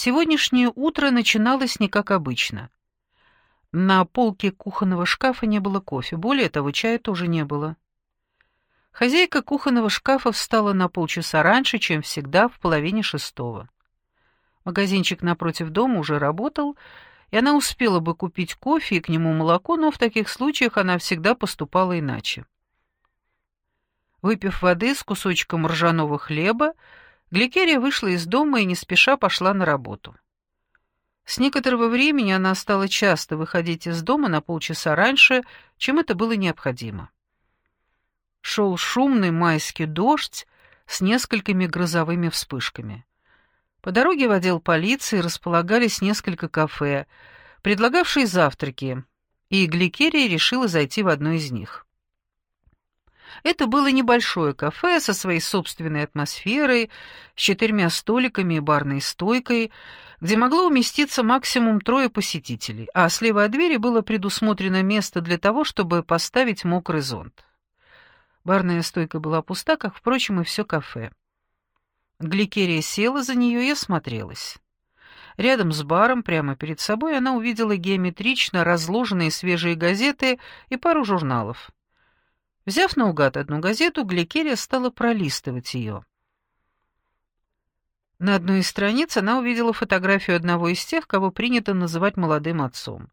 Сегодняшнее утро начиналось не как обычно. На полке кухонного шкафа не было кофе, более того, чая тоже не было. Хозяйка кухонного шкафа встала на полчаса раньше, чем всегда, в половине шестого. Магазинчик напротив дома уже работал, и она успела бы купить кофе и к нему молоко, но в таких случаях она всегда поступала иначе. Выпив воды с кусочком ржаного хлеба, Гликерия вышла из дома и не спеша пошла на работу. С некоторого времени она стала часто выходить из дома на полчаса раньше, чем это было необходимо. Шел шумный майский дождь с несколькими грозовыми вспышками. По дороге в отдел полиции располагались несколько кафе, предлагавшие завтраки, и Гликерия решила зайти в одно из них. Это было небольшое кафе со своей собственной атмосферой, с четырьмя столиками и барной стойкой, где могло уместиться максимум трое посетителей, а слева от двери было предусмотрено место для того, чтобы поставить мокрый зонт. Барная стойка была пуста, как, впрочем, и все кафе. Гликерия села за нее и осмотрелась. Рядом с баром, прямо перед собой, она увидела геометрично разложенные свежие газеты и пару журналов. Взяв наугад одну газету, Гликерия стала пролистывать ее. На одной из страниц она увидела фотографию одного из тех, кого принято называть молодым отцом.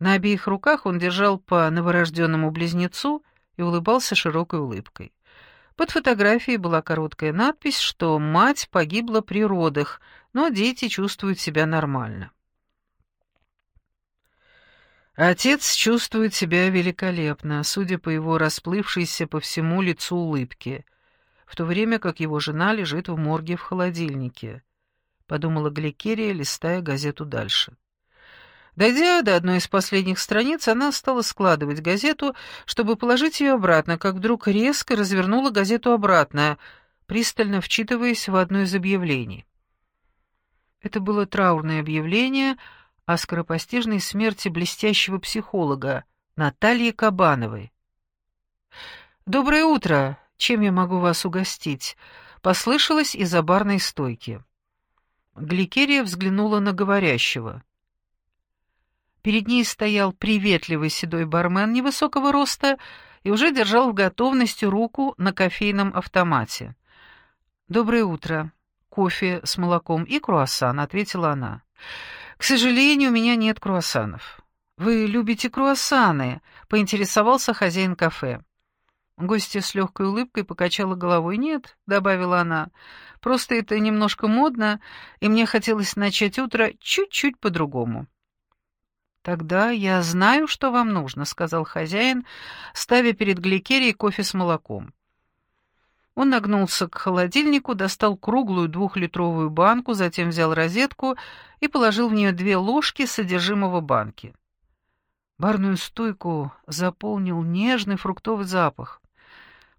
На обеих руках он держал по новорожденному близнецу и улыбался широкой улыбкой. Под фотографией была короткая надпись, что мать погибла при родах, но дети чувствуют себя нормально. Отец чувствует себя великолепно, судя по его расплывшейся по всему лицу улыбке, в то время как его жена лежит в морге в холодильнике, — подумала Гликерия, листая газету дальше. Дойдя до одной из последних страниц, она стала складывать газету, чтобы положить ее обратно, как вдруг резко развернула газету обратно, пристально вчитываясь в одно из объявлений. Это было траурное объявление о скоропостижной смерти блестящего психолога Натальи Кабановой. «Доброе утро! Чем я могу вас угостить?» — послышалось из-за барной стойки. Гликерия взглянула на говорящего. Перед ней стоял приветливый седой бармен невысокого роста и уже держал в готовности руку на кофейном автомате. «Доброе утро. Кофе с молоком и круассан», — ответила она. «К сожалению, у меня нет круассанов». «Вы любите круассаны?» — поинтересовался хозяин кафе. Гостья с легкой улыбкой покачала головой. «Нет», — добавила она, — «просто это немножко модно, и мне хотелось начать утро чуть-чуть по-другому». «Тогда я знаю, что вам нужно», — сказал хозяин, ставя перед Гликерией кофе с молоком. Он нагнулся к холодильнику, достал круглую двухлитровую банку, затем взял розетку и положил в нее две ложки содержимого банки. Барную стойку заполнил нежный фруктовый запах.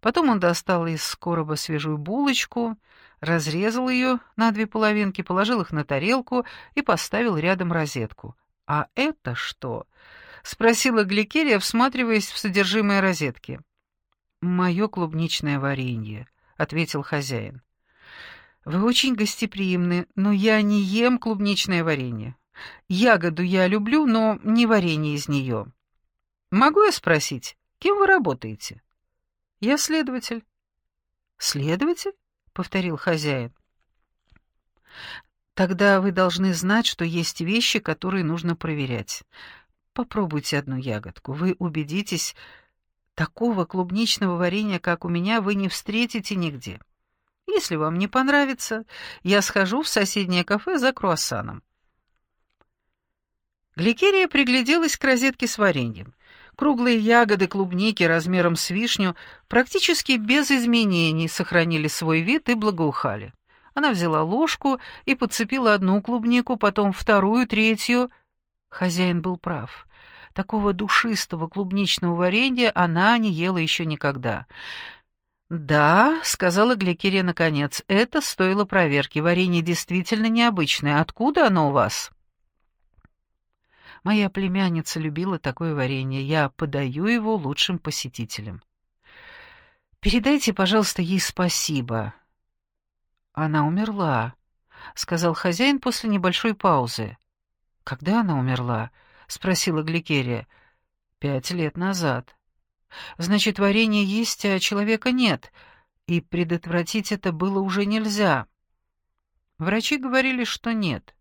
Потом он достал из короба свежую булочку, разрезал ее на две половинки, положил их на тарелку и поставил рядом розетку — «А это что?» — спросила Гликерия, всматриваясь в содержимое розетки. «Мое клубничное варенье», — ответил хозяин. «Вы очень гостеприимны, но я не ем клубничное варенье. Ягоду я люблю, но не варенье из нее. Могу я спросить, кем вы работаете?» «Я следователь». «Следователь?» — повторил хозяин. Тогда вы должны знать, что есть вещи, которые нужно проверять. Попробуйте одну ягодку. Вы убедитесь, такого клубничного варенья, как у меня, вы не встретите нигде. Если вам не понравится, я схожу в соседнее кафе за круассаном. Гликерия пригляделась к розетке с вареньем. Круглые ягоды клубники размером с вишню практически без изменений сохранили свой вид и благоухали. Она взяла ложку и подцепила одну клубнику, потом вторую, третью. Хозяин был прав. Такого душистого клубничного варенья она не ела еще никогда. «Да», — сказала Гликерия наконец, — «это стоило проверки. Варенье действительно необычное. Откуда оно у вас?» «Моя племянница любила такое варенье. Я подаю его лучшим посетителям». «Передайте, пожалуйста, ей спасибо. Она умерла. — сказал хозяин после небольшой паузы. «Когда она умерла?» — спросила Гликерия. «Пять лет назад». «Значит, варенье есть, а человека нет, и предотвратить это было уже нельзя». Врачи говорили, что нет.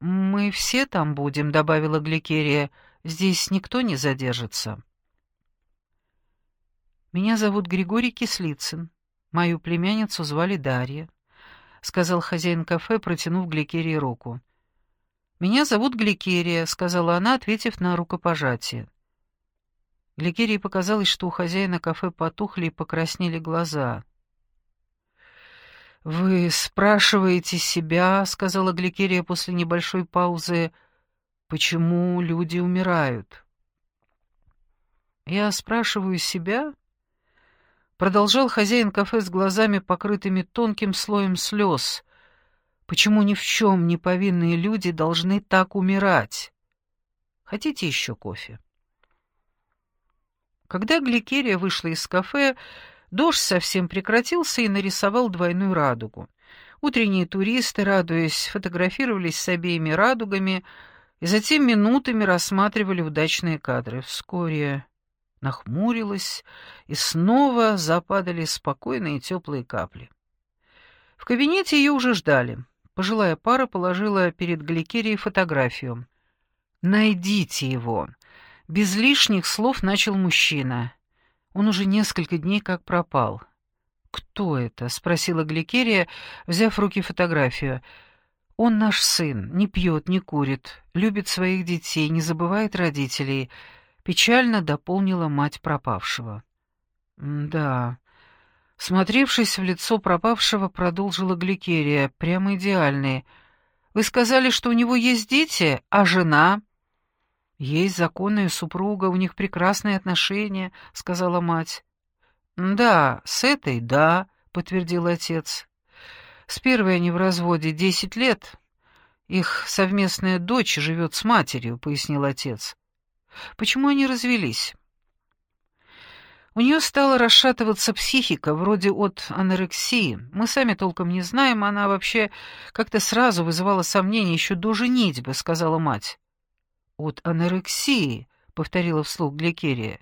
«Мы все там будем», — добавила Гликерия. «Здесь никто не задержится». «Меня зовут Григорий Кислицын. Мою племянницу звали Дарья», — сказал хозяин кафе, протянув Гликерии руку. «Меня зовут Гликерия», — сказала она, ответив на рукопожатие. Гликерии показалось, что у хозяина кафе потухли и покраснели глаза. «Вы спрашиваете себя, — сказала Гликерия после небольшой паузы, — почему люди умирают?» «Я спрашиваю себя, — продолжал хозяин кафе с глазами, покрытыми тонким слоем слез, — почему ни в чем не повинные люди должны так умирать? Хотите еще кофе?» Когда Гликерия вышла из кафе, Дождь совсем прекратился и нарисовал двойную радугу. Утренние туристы, радуясь, фотографировались с обеими радугами и затем минутами рассматривали удачные кадры. Вскоре нахмурилась, и снова западали спокойные теплые капли. В кабинете ее уже ждали. Пожилая пара положила перед Гликерией фотографию. «Найдите его!» Без лишних слов начал мужчина. Он уже несколько дней как пропал. «Кто это?» — спросила Гликерия, взяв в руки фотографию. «Он наш сын, не пьет, не курит, любит своих детей, не забывает родителей», — печально дополнила мать пропавшего. «Да». Смотревшись в лицо пропавшего, продолжила Гликерия, прямо идеальные. «Вы сказали, что у него есть дети, а жена?» «Есть законная супруга, у них прекрасные отношения», — сказала мать. «Да, с этой, да», — подтвердил отец. «С первой они в разводе десять лет. Их совместная дочь живет с матерью», — пояснил отец. «Почему они развелись?» У нее стала расшатываться психика, вроде от анорексии. Мы сами толком не знаем, она вообще как-то сразу вызывала сомнения еще до женитьбы, сказала мать. «От анорексии», — повторила вслух Гликерия.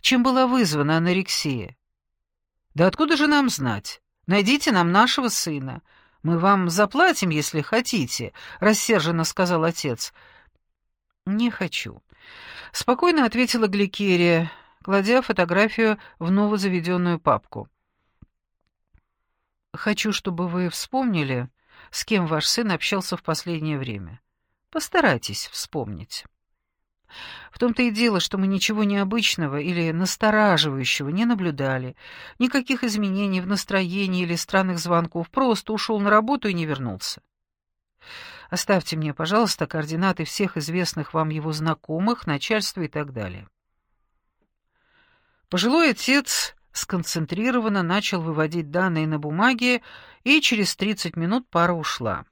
«Чем была вызвана анорексия?» «Да откуда же нам знать? Найдите нам нашего сына. Мы вам заплатим, если хотите», — рассерженно сказал отец. «Не хочу», — спокойно ответила Гликерия, кладя фотографию в новозаведенную папку. «Хочу, чтобы вы вспомнили, с кем ваш сын общался в последнее время. Постарайтесь вспомнить. В том-то и дело, что мы ничего необычного или настораживающего не наблюдали, никаких изменений в настроении или странных звонков, просто ушел на работу и не вернулся. Оставьте мне, пожалуйста, координаты всех известных вам его знакомых, начальства и так далее. Пожилой отец сконцентрированно начал выводить данные на бумаге, и через 30 минут пара ушла.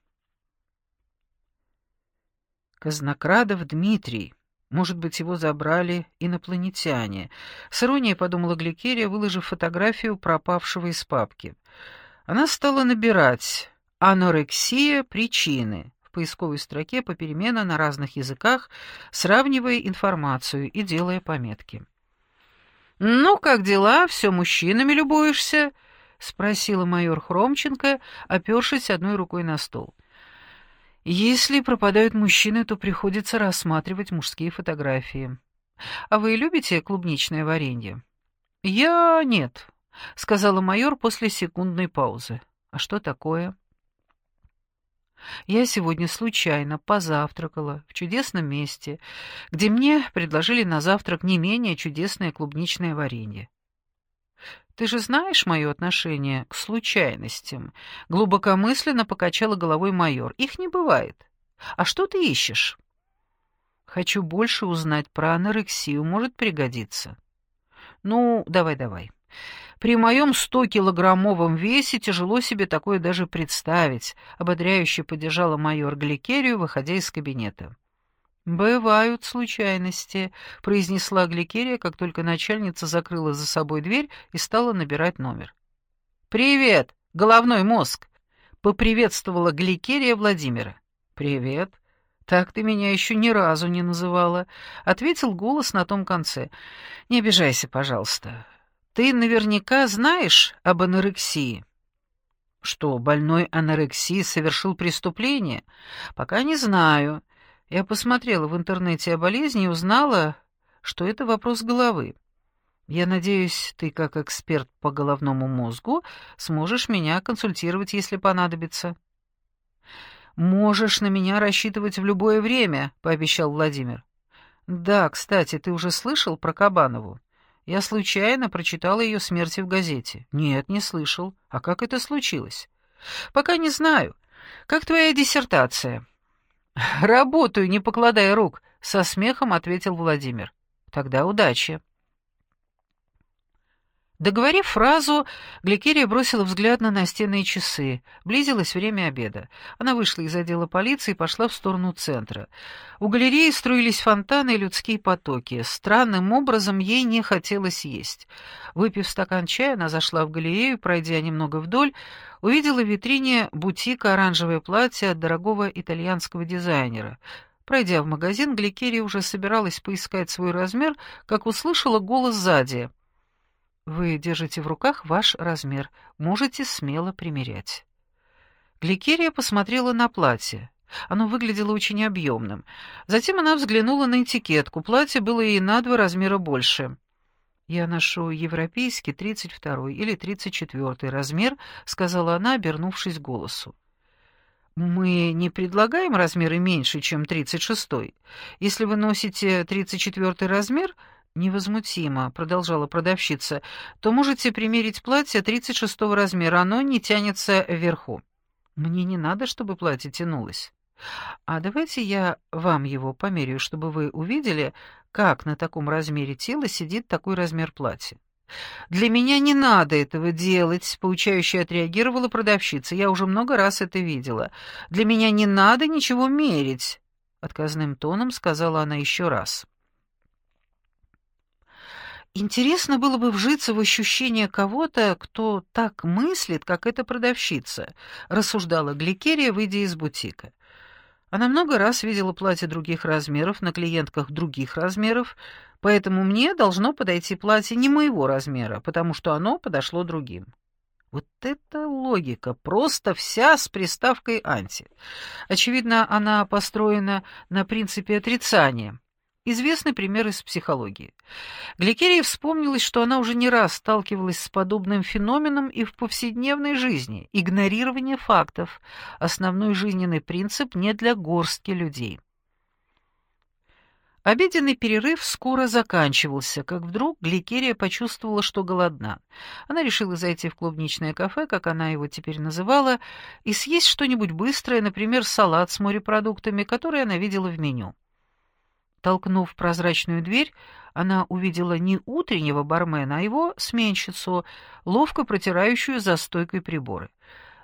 Казнокрадов Дмитрий. Может быть, его забрали инопланетяне. С иронией подумала Гликерия, выложив фотографию пропавшего из папки. Она стала набирать «анорексия. Причины» в поисковой строке попеременно на разных языках, сравнивая информацию и делая пометки. «Ну, как дела? Все мужчинами любуешься?» — спросила майор Хромченко, опершись одной рукой на стол. Если пропадают мужчины, то приходится рассматривать мужские фотографии. А вы любите клубничное варенье? Я нет, сказала майор после секундной паузы. А что такое? Я сегодня случайно позавтракала в чудесном месте, где мне предложили на завтрак не менее чудесное клубничное варенье. Ты же знаешь мое отношение к случайностям?» Глубокомысленно покачала головой майор. «Их не бывает. А что ты ищешь?» «Хочу больше узнать про анорексию. Может пригодиться». «Ну, давай-давай. При моем 100-килограммовом весе тяжело себе такое даже представить», — ободряюще поддержала майор Гликерию, выходя из кабинета. «Бывают случайности», — произнесла Гликерия, как только начальница закрыла за собой дверь и стала набирать номер. «Привет, головной мозг!» поприветствовала Гликерия Владимира. «Привет. Так ты меня еще ни разу не называла», — ответил голос на том конце. «Не обижайся, пожалуйста. Ты наверняка знаешь об анорексии». «Что, больной анорексии совершил преступление?» «Пока не знаю. Я посмотрела в интернете о болезни и узнала, что это вопрос головы. Я надеюсь, ты, как эксперт по головному мозгу, сможешь меня консультировать, если понадобится». «Можешь на меня рассчитывать в любое время», — пообещал Владимир. «Да, кстати, ты уже слышал про Кабанову? Я случайно прочитал ее смерти в газете». «Нет, не слышал. А как это случилось?» «Пока не знаю. Как твоя диссертация?» «Работаю, не покладая рук», — со смехом ответил Владимир. «Тогда удачи». Договорив фразу, Гликерия бросила взгляд на настенные часы. Близилось время обеда. Она вышла из отдела полиции и пошла в сторону центра. У галереи струились фонтаны и людские потоки. Странным образом ей не хотелось есть. Выпив стакан чая, она зашла в галерею, пройдя немного вдоль, увидела в витрине бутика оранжевое платье от дорогого итальянского дизайнера. Пройдя в магазин, Гликерия уже собиралась поискать свой размер, как услышала голос сзади — вы держите в руках ваш размер, можете смело примерять. Гликерия посмотрела на платье. Оно выглядело очень объемным. Затем она взглянула на этикетку. Платье было ей на два размера больше. «Я ношу европейский 32 или 34 размер», — сказала она, обернувшись голосу. «Мы не предлагаем размеры меньше, чем 36 -й. Если вы носите 34 размер, «Невозмутимо», — продолжала продавщица, — «то можете примерить платье 36 размера, оно не тянется вверху». «Мне не надо, чтобы платье тянулось». «А давайте я вам его померяю, чтобы вы увидели, как на таком размере тела сидит такой размер платья». «Для меня не надо этого делать», — поучающе отреагировала продавщица. «Я уже много раз это видела. Для меня не надо ничего мерить», — отказным тоном сказала она еще раз. Интересно было бы вжиться в ощущение кого-то, кто так мыслит, как эта продавщица, рассуждала Гликерия, выйдя из бутика. Она много раз видела платья других размеров на клиентках других размеров, поэтому мне должно подойти платье не моего размера, потому что оно подошло другим. Вот это логика, просто вся с приставкой «анти». Очевидно, она построена на принципе отрицания. Известный пример из психологии. Гликерии вспомнилось, что она уже не раз сталкивалась с подобным феноменом и в повседневной жизни. Игнорирование фактов – основной жизненный принцип не для горстки людей. Обеденный перерыв скоро заканчивался, как вдруг Гликерия почувствовала, что голодна. Она решила зайти в клубничное кафе, как она его теперь называла, и съесть что-нибудь быстрое, например, салат с морепродуктами, который она видела в меню. Толкнув прозрачную дверь, она увидела не утреннего бармена, а его сменщицу, ловко протирающую за стойкой приборы.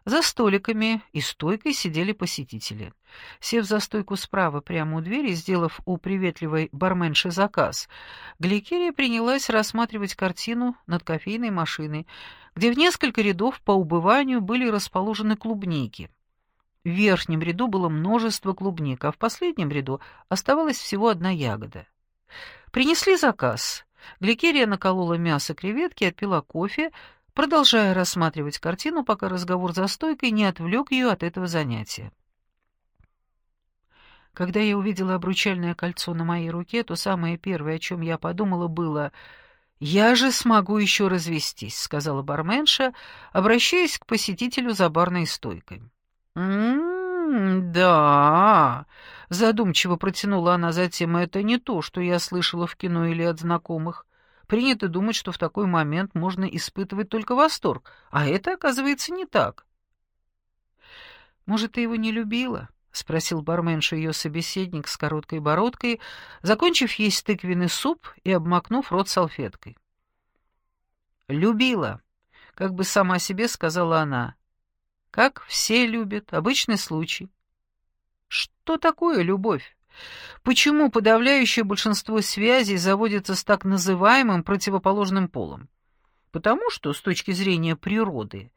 За столиками и стойкой сидели посетители. Сев за стойку справа прямо у двери, сделав у приветливой барменши заказ, Гликерия принялась рассматривать картину над кофейной машиной, где в несколько рядов по убыванию были расположены клубники. В верхнем ряду было множество клубник, а в последнем ряду оставалась всего одна ягода. Принесли заказ. Гликерия наколола мясо креветки, отпила кофе, продолжая рассматривать картину, пока разговор за стойкой не отвлек ее от этого занятия. Когда я увидела обручальное кольцо на моей руке, то самое первое, о чем я подумала, было «Я же смогу еще развестись», — сказала барменша, обращаясь к посетителю за барной стойкой. «М-м, да», — задумчиво протянула она затем, — «это не то, что я слышала в кино или от знакомых. Принято думать, что в такой момент можно испытывать только восторг, а это, оказывается, не так». «Может, ты его не любила?» — спросил барменша ее собеседник с короткой бородкой, закончив есть тыквенный суп и обмакнув рот салфеткой. «Любила», — как бы сама себе сказала она, как все любят, обычный случай. Что такое любовь? Почему подавляющее большинство связей заводится с так называемым противоположным полом? Потому что, с точки зрения природы,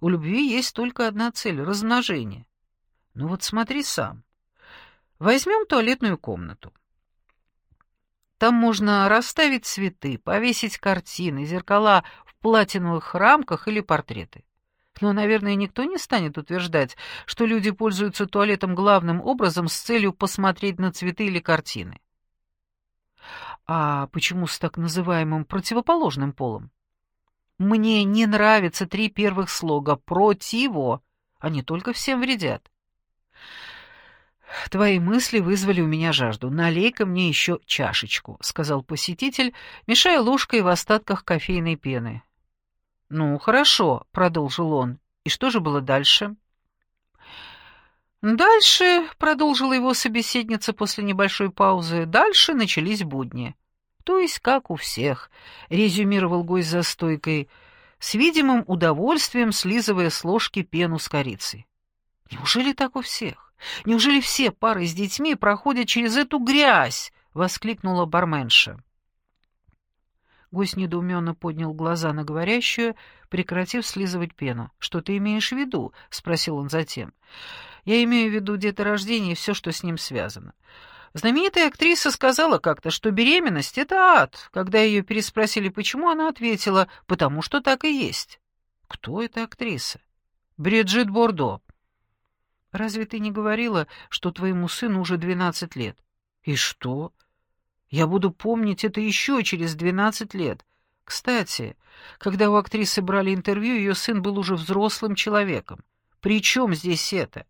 У любви есть только одна цель — размножение. Ну вот смотри сам. Возьмем туалетную комнату. Там можно расставить цветы, повесить картины, зеркала в платиновых рамках или портреты. Но, наверное, никто не станет утверждать, что люди пользуются туалетом главным образом с целью посмотреть на цветы или картины. А почему с так называемым противоположным полом? Мне не нравятся три первых слога «противо», они только всем вредят. «Твои мысли вызвали у меня жажду. Налей-ка мне еще чашечку», — сказал посетитель, мешая ложкой в остатках кофейной пены. «Ну, хорошо», — продолжил он. «И что же было дальше?» «Дальше», — продолжила его собеседница после небольшой паузы, — «дальше начались будни». «То есть как у всех», — резюмировал гость за стойкой, с видимым удовольствием слизывая с ложки пену с корицей. «Неужели так у всех?» Неужели все пары с детьми проходят через эту грязь?» — воскликнула барменша. Гость недоуменно поднял глаза на говорящую, прекратив слизывать пену. «Что ты имеешь в виду?» — спросил он затем. «Я имею в виду деторождение и все, что с ним связано. Знаменитая актриса сказала как-то, что беременность — это ад. Когда ее переспросили, почему, она ответила, потому что так и есть». «Кто эта актриса?» «Бриджит Бордо». Разве ты не говорила, что твоему сыну уже двенадцать лет? И что? Я буду помнить это еще через двенадцать лет. Кстати, когда у актрисы брали интервью, ее сын был уже взрослым человеком. При чем здесь это?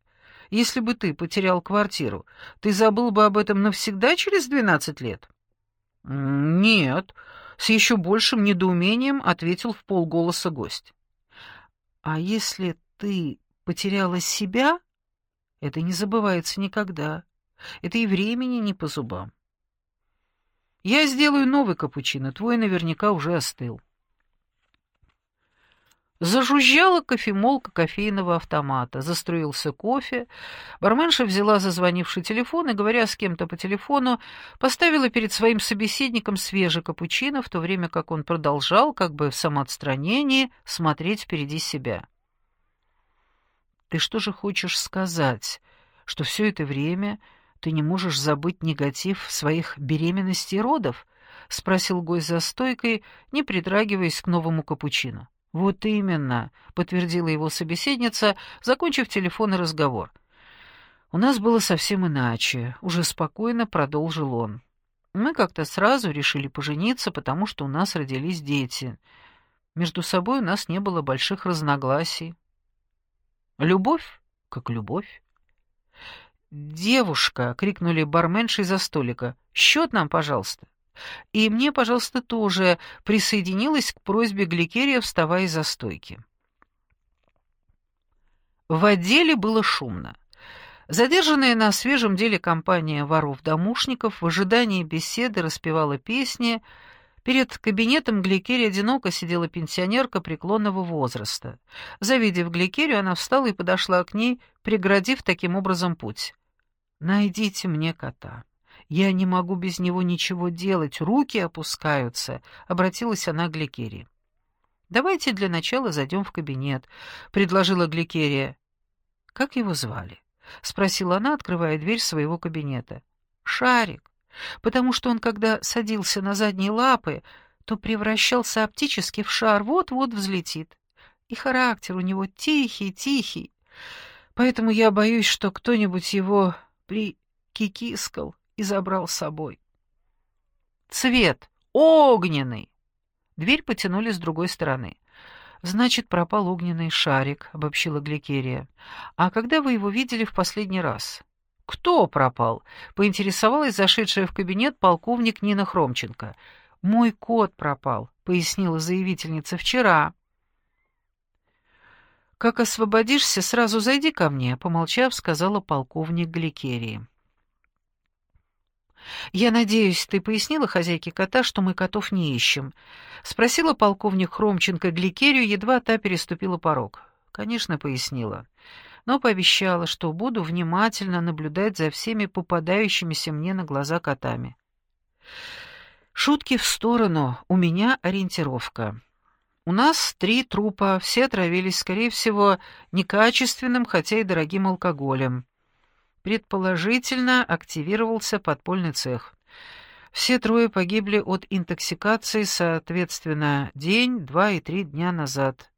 Если бы ты потерял квартиру, ты забыл бы об этом навсегда через двенадцать лет? Нет, с еще большим недоумением ответил в полголоса гость. А если ты потеряла себя, это не забывается никогда. Это и времени не по зубам. Я сделаю новый капучино, твой наверняка уже остыл. Зажужжала кофемолка кофейного автомата, заструился кофе. Барменша взяла зазвонивший телефон и, говоря с кем-то по телефону, поставила перед своим собеседником свежий капучино, в то время как он продолжал, как бы в самоотстранении, смотреть впереди себя. Ты что же хочешь сказать, что все это время ты не можешь забыть негатив своих беременностей и родов? — спросил гость за стойкой, не притрагиваясь к новому капучино. «Вот именно», — подтвердила его собеседница, закончив телефонный разговор. «У нас было совсем иначе», — уже спокойно продолжил он. «Мы как-то сразу решили пожениться, потому что у нас родились дети. Между собой у нас не было больших разногласий. Любовь как любовь. «Девушка!» — крикнули барменши за столика. «Счет нам, пожалуйста!» И мне, пожалуйста, тоже присоединилась к просьбе Гликерия, вставая из-за стойки. В отделе было шумно. Задержанная на свежем деле компания воров-домушников в ожидании беседы распевала песни — Перед кабинетом Гликери одиноко сидела пенсионерка преклонного возраста. Завидев Гликерию, она встала и подошла к ней, преградив таким образом путь. «Найдите мне кота. Я не могу без него ничего делать, руки опускаются», — обратилась она к Гликерии. «Давайте для начала зайдем в кабинет», — предложила Гликерия. «Как его звали?» — спросила она, открывая дверь своего кабинета. «Шарик потому что он, когда садился на задние лапы, то превращался оптически в шар, вот-вот взлетит. И характер у него тихий-тихий, поэтому я боюсь, что кто-нибудь его прикикискал и забрал с собой. Цвет огненный. Дверь потянули с другой стороны. «Значит, пропал огненный шарик», — обобщила Гликерия. «А когда вы его видели в последний раз?» «Кто пропал?» — поинтересовалась зашедшая в кабинет полковник Нина Хромченко. «Мой кот пропал», — пояснила заявительница вчера. «Как освободишься, сразу зайди ко мне», — помолчав, сказала полковник Гликерии. «Я надеюсь, ты пояснила хозяйке кота, что мы котов не ищем?» — спросила полковник Хромченко Гликерию, едва та переступила порог. «Конечно, пояснила но пообещала, что буду внимательно наблюдать за всеми попадающимися мне на глаза котами. Шутки в сторону, у меня ориентировка. У нас три трупа, все отравились, скорее всего, некачественным, хотя и дорогим алкоголем. Предположительно, активировался подпольный цех. Все трое погибли от интоксикации, соответственно, день, два и три дня назад.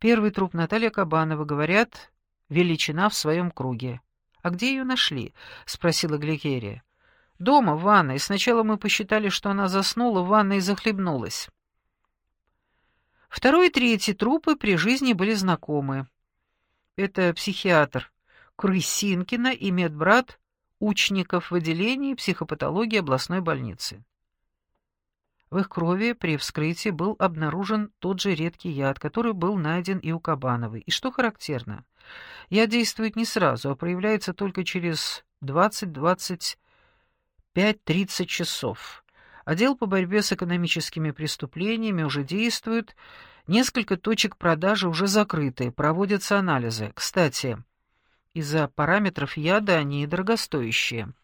Первый труп Наталья Кабанова, говорят, величина в своем круге. «А где ее нашли?» — спросила Гликерия. «Дома, в ванной. Сначала мы посчитали, что она заснула в ванной и захлебнулась». Второй и третий трупы при жизни были знакомы. Это психиатр Крысинкина и медбрат Учников в отделении психопатологии областной больницы. В их крови при вскрытии был обнаружен тот же редкий яд, который был найден и у Кабановой. И что характерно, яд действует не сразу, а проявляется только через 20-25-30 часов. Отдел по борьбе с экономическими преступлениями уже действует, несколько точек продажи уже закрыты, проводятся анализы. Кстати, из-за параметров яда они дорогостоящие.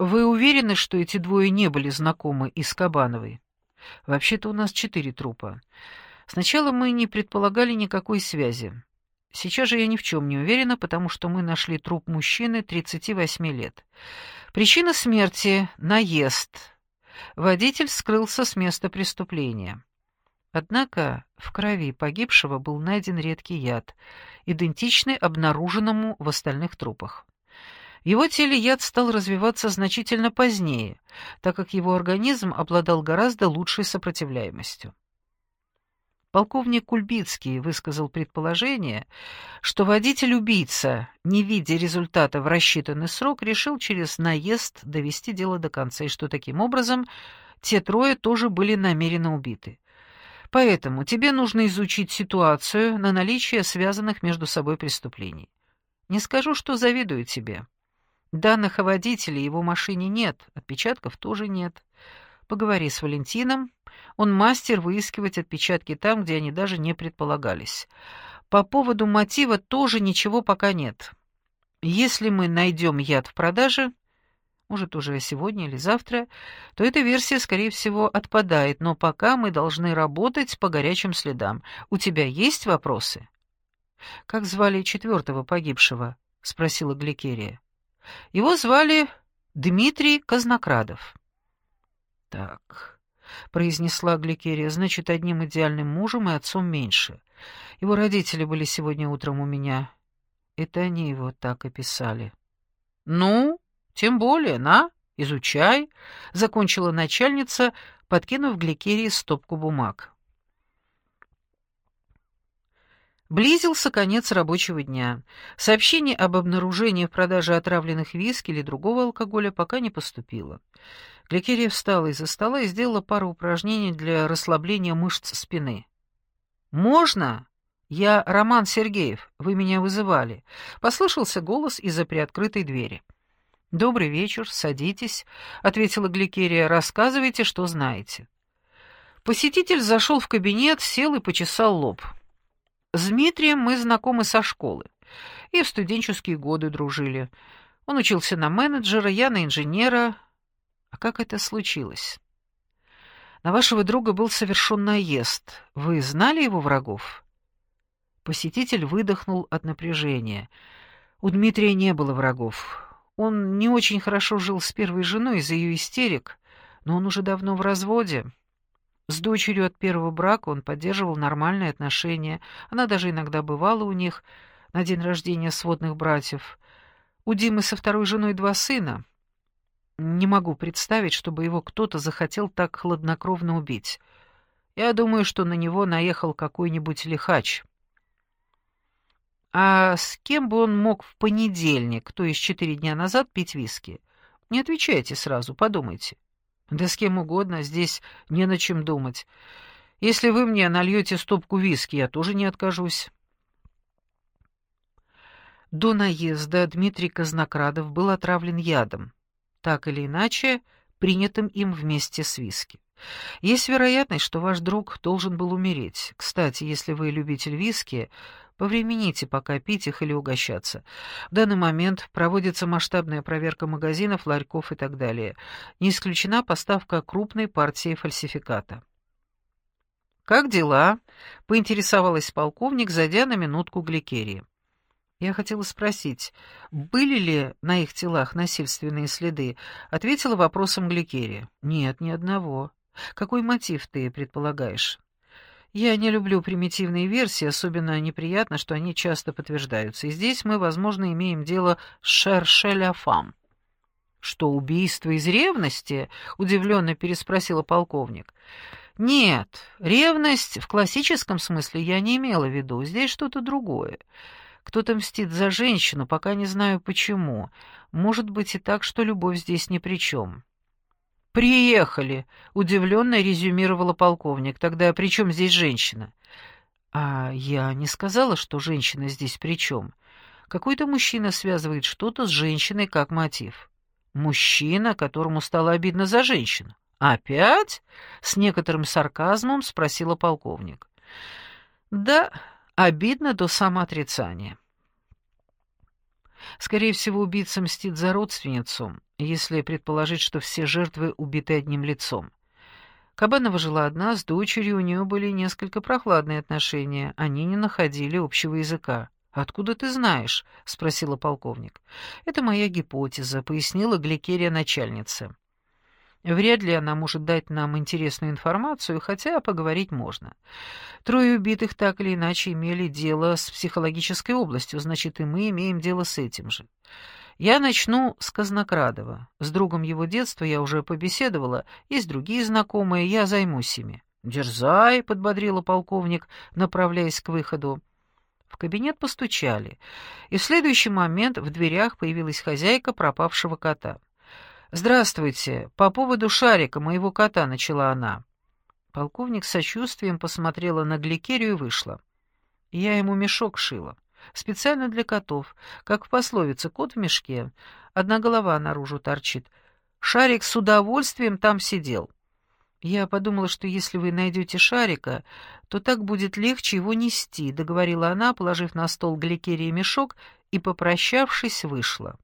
Вы уверены, что эти двое не были знакомы и с Кабановой? Вообще-то у нас четыре трупа. Сначала мы не предполагали никакой связи. Сейчас же я ни в чем не уверена, потому что мы нашли труп мужчины 38 лет. Причина смерти — наезд. Водитель скрылся с места преступления. Однако в крови погибшего был найден редкий яд, идентичный обнаруженному в остальных трупах. В его теле яд стал развиваться значительно позднее, так как его организм обладал гораздо лучшей сопротивляемостью. Полковник Кульбицкий высказал предположение, что водитель-убийца, не видя результата в рассчитанный срок, решил через наезд довести дело до конца, и что таким образом те трое тоже были намеренно убиты. Поэтому тебе нужно изучить ситуацию на наличие связанных между собой преступлений. Не скажу, что завидую тебе. Данных о водителе его машине нет, отпечатков тоже нет. Поговори с Валентином, он мастер выискивать отпечатки там, где они даже не предполагались. По поводу мотива тоже ничего пока нет. Если мы найдем яд в продаже, может, уже сегодня или завтра, то эта версия, скорее всего, отпадает, но пока мы должны работать по горячим следам. У тебя есть вопросы? Как звали четвертого погибшего? спросила Гликерия. Его звали Дмитрий Казнокрадов. Так, произнесла Гликерия, значит, одним идеальным мужем и отцом меньше. Его родители были сегодня утром у меня. Это они его так описали. Ну, «Тем более, на, изучай», — закончила начальница, подкинув Гликерии стопку бумаг. Близился конец рабочего дня. Сообщение об обнаружении в продаже отравленных виски или другого алкоголя пока не поступило. Гликерия встала из-за стола и сделала пару упражнений для расслабления мышц спины. «Можно?» «Я Роман Сергеев. Вы меня вызывали». Послышался голос из-за приоткрытой двери. «Добрый вечер, садитесь», — ответила Гликерия. «Рассказывайте, что знаете». Посетитель зашел в кабинет, сел и почесал лоб. «С Дмитрием мы знакомы со школы. И в студенческие годы дружили. Он учился на менеджера, я на инженера. А как это случилось?» «На вашего друга был совершен наезд. Вы знали его врагов?» Посетитель выдохнул от напряжения. «У Дмитрия не было врагов». Он не очень хорошо жил с первой женой из-за ее истерик, но он уже давно в разводе. С дочерью от первого брака он поддерживал нормальные отношения. Она даже иногда бывала у них на день рождения сводных братьев. У Димы со второй женой два сына. Не могу представить, чтобы его кто-то захотел так хладнокровно убить. Я думаю, что на него наехал какой-нибудь лихач. А с кем бы он мог в понедельник, то есть четыре дня назад, пить виски? Не отвечайте сразу, подумайте. Да с кем угодно, здесь не на чем думать. Если вы мне нальете стопку виски, я тоже не откажусь. До наезда Дмитрий Казнокрадов был отравлен ядом, так или иначе, принятым им вместе с виски. Есть вероятность, что ваш друг должен был умереть. Кстати, если вы любитель виски, Повремените пока пить их или угощаться. В данный момент проводится масштабная проверка магазинов, ларьков и так далее. Не исключена поставка крупной партии фальсификата. как дела?» — поинтересовалась полковник, зайдя на минутку Гликерии. Я хотела спросить, были ли на их телах насильственные следы, ответила вопросом Гликерия. Нет, ни одного. Какой мотив ты предполагаешь? Я не люблю примитивные версии, особенно неприятно, что они часто подтверждаются. И здесь мы, возможно, имеем дело с шершеля фам. «Что, убийство из ревности?» — удивленно переспросила полковник. «Нет, ревность в классическом смысле я не имела в виду. Здесь что-то другое. Кто-то мстит за женщину, пока не знаю почему. Может быть и так, что любовь здесь ни при чем». «Приехали!» — удивленно резюмировала полковник. «Тогда при чем здесь женщина?» «А я не сказала, что женщина здесь при чем. Какой-то мужчина связывает что-то с женщиной как мотив». «Мужчина, которому стало обидно за женщину». «Опять?» — с некоторым сарказмом спросила полковник. «Да, обидно до самоотрицания». Скорее всего, убийца мстит за родственницу, если предположить, что все жертвы убиты одним лицом. Кабанова жила одна, с дочерью у нее были несколько прохладные отношения, они не находили общего языка. «Откуда ты знаешь?» — спросила полковник. «Это моя гипотеза», — пояснила Гликерия начальница. Вряд ли она может дать нам интересную информацию, хотя поговорить можно. Трое убитых так или иначе имели дело с психологической областью, значит, и мы имеем дело с этим же. Я начну с Казнокрадова. С другом его детства я уже побеседовала, есть другие знакомые, я займусь ими. «Дерзай», — подбодрила полковник, направляясь к выходу. В кабинет постучали, и в следующий момент в дверях появилась хозяйка пропавшего кота. «Здравствуйте. По поводу шарика моего кота», — начала она. Полковник с сочувствием посмотрела на Гликерию и вышла. «Я ему мешок шила. Специально для котов. Как в пословице «кот в мешке». Одна голова наружу торчит. Шарик с удовольствием там сидел. Я подумала, что если вы найдете шарика, то так будет легче его нести», — договорила она, положив на стол Гликерии мешок и, попрощавшись, вышла.